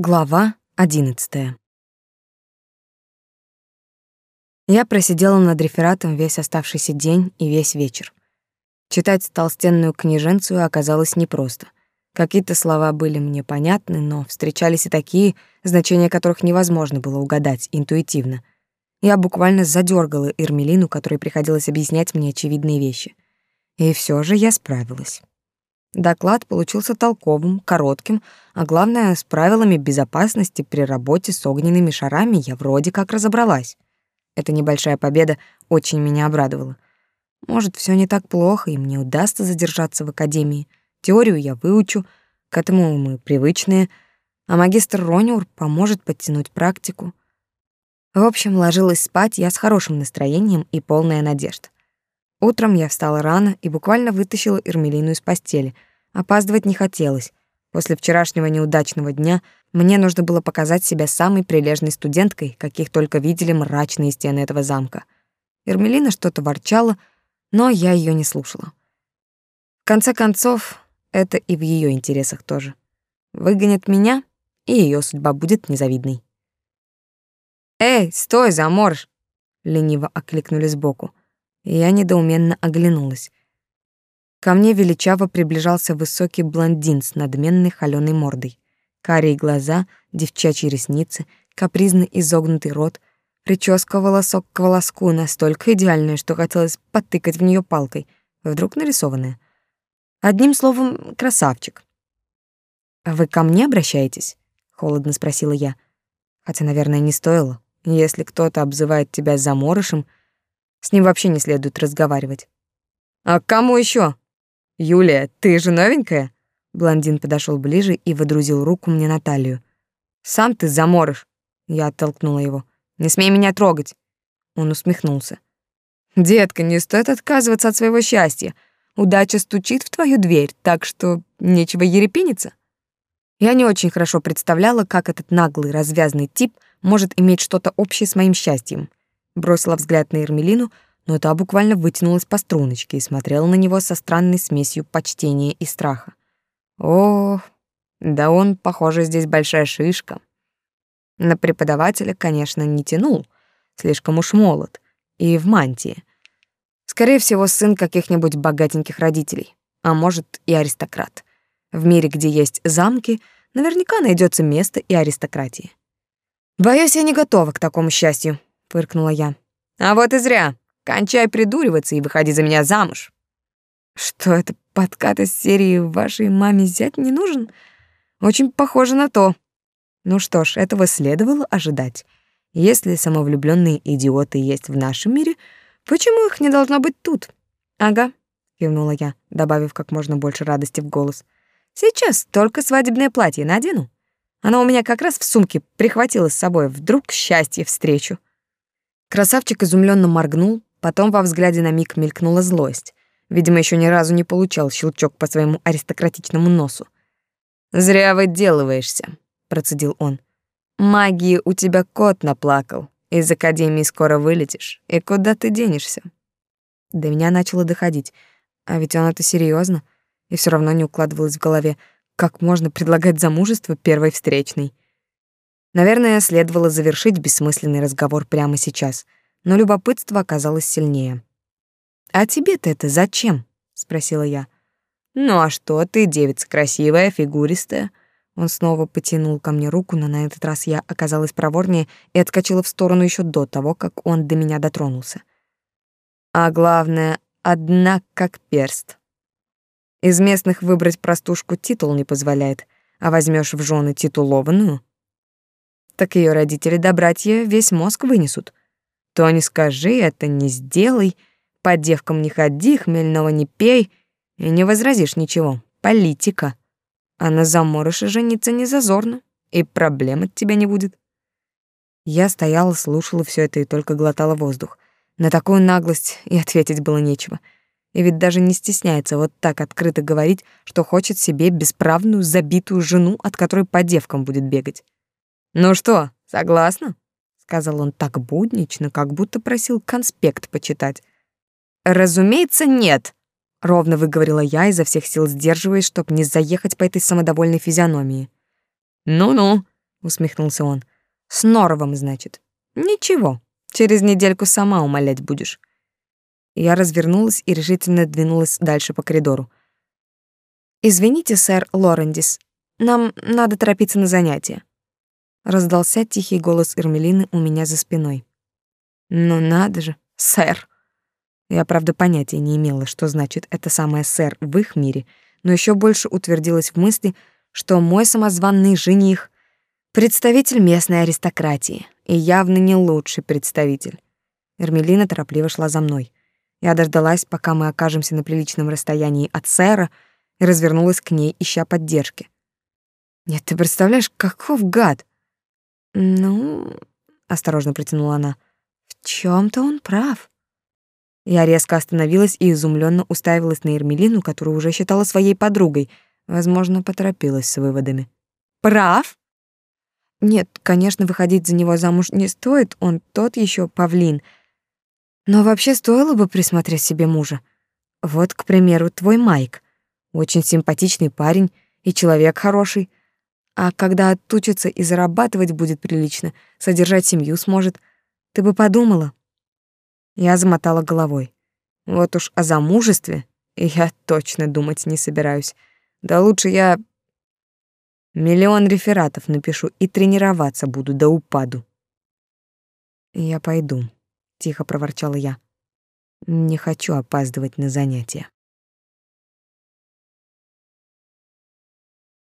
Глава одиннадцатая. Я просидела над рефератом весь оставшийся день и весь вечер. Читать толстенную книженцию оказалось непросто. Какие-то слова были мне понятны, но встречались и такие, значения которых невозможно было угадать интуитивно. Я буквально задергала Эрмелину, которой приходилось объяснять мне очевидные вещи. И все же я справилась. Доклад получился толковым, коротким, а главное, с правилами безопасности при работе с огненными шарами я вроде как разобралась. Эта небольшая победа очень меня обрадовала. Может, все не так плохо, и мне удастся задержаться в академии. Теорию я выучу, к этому мы привычные, а магистр Рониур поможет подтянуть практику. В общем, ложилась спать я с хорошим настроением и полная надежд. Утром я встала рано и буквально вытащила Эрмелину из постели. Опаздывать не хотелось. После вчерашнего неудачного дня мне нужно было показать себя самой прилежной студенткой, каких только видели мрачные стены этого замка. Эрмелина что-то ворчала, но я ее не слушала. В конце концов, это и в ее интересах тоже. Выгонят меня, и ее судьба будет незавидной. «Эй, стой, заморж!» — лениво окликнули сбоку и я недоуменно оглянулась. Ко мне величаво приближался высокий блондин с надменной холёной мордой. Карие глаза, девчачьи ресницы, капризно изогнутый рот, прическа волосок к волоску настолько идеальная, что хотелось потыкать в нее палкой, вдруг нарисованная. Одним словом, красавчик. «А вы ко мне обращаетесь?» — холодно спросила я. Хотя, наверное, не стоило. Если кто-то обзывает тебя заморышем — с ним вообще не следует разговаривать. А к кому еще? Юлия, ты же новенькая? Блондин подошел ближе и выдрузил руку мне на талию. Сам ты заморыш. Я оттолкнула его. Не смей меня трогать. Он усмехнулся. Детка, не стоит отказываться от своего счастья. Удача стучит в твою дверь, так что нечего ерепениться. Я не очень хорошо представляла, как этот наглый, развязный тип может иметь что-то общее с моим счастьем. Бросила взгляд на Ермелину, но та буквально вытянулась по струночке и смотрела на него со странной смесью почтения и страха. Ох, да он, похоже, здесь большая шишка. На преподавателя, конечно, не тянул, слишком уж молод, и в мантии. Скорее всего, сын каких-нибудь богатеньких родителей, а может и аристократ. В мире, где есть замки, наверняка найдется место и аристократии. Боюсь, я не готова к такому счастью, фыркнула я. А вот и зря. Кончай придуриваться и выходи за меня замуж. Что это подкат из серии «Вашей маме зять не нужен»? Очень похоже на то. Ну что ж, этого следовало ожидать. Если самовлюбленные идиоты есть в нашем мире, почему их не должно быть тут? Ага, кивнула я, добавив как можно больше радости в голос. Сейчас только свадебное платье надену. Оно у меня как раз в сумке прихватило с собой, вдруг счастье встречу. Красавчик изумленно моргнул, потом во взгляде на миг мелькнула злость. Видимо, еще ни разу не получал щелчок по своему аристократичному носу. «Зря выделываешься», — процедил он. «Магии у тебя кот наплакал. Из академии скоро вылетишь. И куда ты денешься?» До меня начало доходить. А ведь он это серьезно, И все равно не укладывалось в голове, как можно предлагать замужество первой встречной. Наверное, следовало завершить бессмысленный разговор прямо сейчас, но любопытство оказалось сильнее. «А тебе-то это зачем?» — спросила я. «Ну а что, ты девица красивая, фигуристая». Он снова потянул ко мне руку, но на этот раз я оказалась проворнее и отскочила в сторону еще до того, как он до меня дотронулся. А главное, одна как перст. Из местных выбрать простушку титул не позволяет, а возьмешь в жены титулованную — так ее родители да братья весь мозг вынесут. То не скажи, это не сделай, по девкам не ходи, хмельного не пей, и не возразишь ничего. Политика. А на заморыше жениться не зазорно, и проблем от тебя не будет. Я стояла, слушала все это и только глотала воздух. На такую наглость и ответить было нечего. И ведь даже не стесняется вот так открыто говорить, что хочет себе бесправную, забитую жену, от которой по девкам будет бегать. «Ну что, согласна?» — сказал он так буднично, как будто просил конспект почитать. «Разумеется, нет», — ровно выговорила я, изо всех сил сдерживаясь, чтобы не заехать по этой самодовольной физиономии. «Ну-ну», усмехнулся он. С Норовым, значит. Ничего, через недельку сама умолять будешь. Я развернулась и решительно двинулась дальше по коридору. Извините, сэр Лорендис, нам надо торопиться на занятия. Раздался тихий голос Эрмелины у меня за спиной. Ну надо же, сэр. Я, правда, понятия не имела, что значит это самое сэр в их мире, но еще больше утвердилась в мысли, что мой самозванный жених — представитель местной аристократии, и явно не лучший представитель. Эрмелина торопливо шла за мной. Я дождалась, пока мы окажемся на приличном расстоянии от сэра, и развернулась к ней, ища поддержки. «Нет, ты представляешь, каков гад!» «Ну...» — осторожно протянула она. «В чем то он прав». Я резко остановилась и изумленно уставилась на Ермелину, которую уже считала своей подругой. Возможно, поторопилась с выводами. «Прав?» «Нет, конечно, выходить за него замуж не стоит, он тот еще павлин. Но вообще стоило бы присмотреть себе мужа. Вот, к примеру, твой Майк. Очень симпатичный парень и человек хороший. А когда отучится и зарабатывать будет прилично, содержать семью сможет, ты бы подумала, я замотала головой. Вот уж о замужестве я точно думать не собираюсь. Да лучше я миллион рефератов напишу и тренироваться буду до упаду. Я пойду, тихо проворчала я. Не хочу опаздывать на занятия.